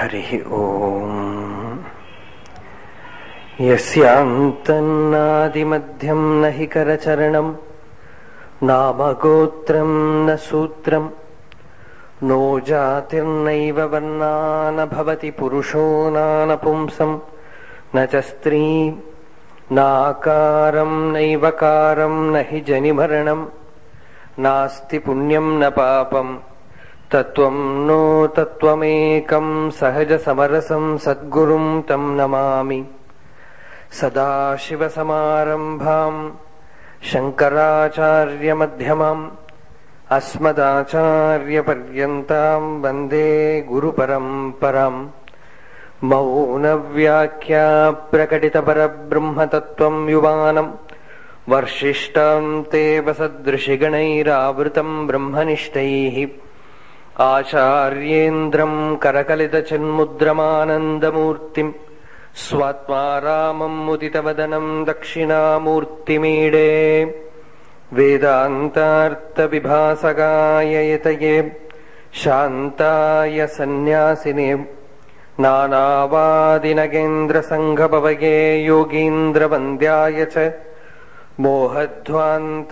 हरिः ओम्। यस्यान्तन्नादिमध्यम् न हि करचरणम् नामगोत्रम् न सूत्रम् नो जातिर्नैव वर्णा न भवति पुरुषो नानपुंसम् न च स्त्री नाकारम् नैवकारम् न हि जनिमरणम् नास्ति पुण्यम् न पापम् तत्त्वम् नो तत्त्वमेकम् सहजसमरसम् सद्गुरुम् तम् नमामि। सदाशिवसमारम्भाम् शङ्कराचार्यमध्यमाम् अस्मदाचार्यपर्यन्ताम् वन्दे गुरुपरम्पराम्। मौनव्याख्या प्रकटितपरब्रह्मतत्त्वम् युवानम् वर्षिष्टाम् ते वसदृशिगणैरावृतम् ब्रह्मनिष्ठैः आचार्येन्द्रम् करकलितचिन्मुद्रमानन्दमूर्तिम् स्वात्मा रामम् मुदितवदनम् दक्षिणामूर्तिमीडे वेदान्तार्थविभासगाय यतये शान्ताय सन्न्यासिने नानावादिनगेन्द्रसङ्घपवये योगीन्द्रवन्द्याय च मोहध्वान्त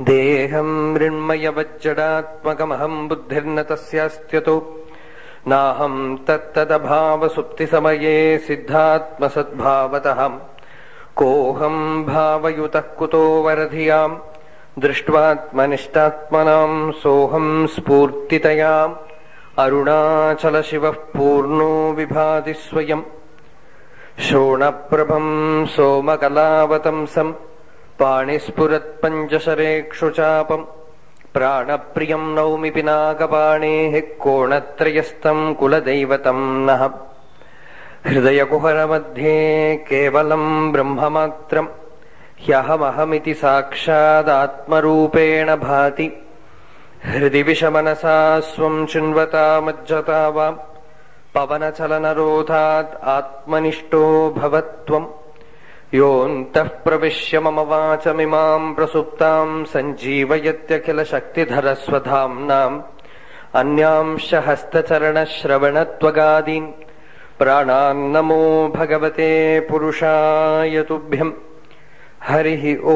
देहम् मृण्मयवज्जडात्मकमहम् बुद्धिर्न तस्यास्त्यतो। नाहम् तत्तदभावसुप्तिसमये सिद्धात्मसद्भावतः। कोऽहम् भावयुतः कुतो वरधियाम्। दृष्ट्वात्मनिष्टात्मनाम् सोऽहम् स्फूर्तितयाम्। अरुणाचलशिवः पूर्णो विभाति स्वयम्। शोणप्रभम् सोमकलावतंसम्। पाणिस्फुरत्पञ्चशरेक्षुचापम् प्राणप्रियम् नौमि पिनाकपाणेः कोणत्रयस्तम् कुलदैवतम् नः। हृदयकुहरमध्ये केवलम् ब्रह्ममात्रम्। ह्यहमहमिति साक्षादात्मरूपेण भाति। हृदि विषमनसा स्वम् चिन्वता मज्जता वा पवनचलनरोधात् आत्मनिष्ठो भवत्वम् योऽन्तः प्रविश्य मम वाचमिमाम् प्रसुप्ताम् सञ्जीवयत्यखिलशक्तिधरस्वधाम्नाम् अन्यांश हस्तचरणश्रवणत्वगादीन् प्राणान्नमो भगवते पुरुषाय तुभ्यम् हरिः ओ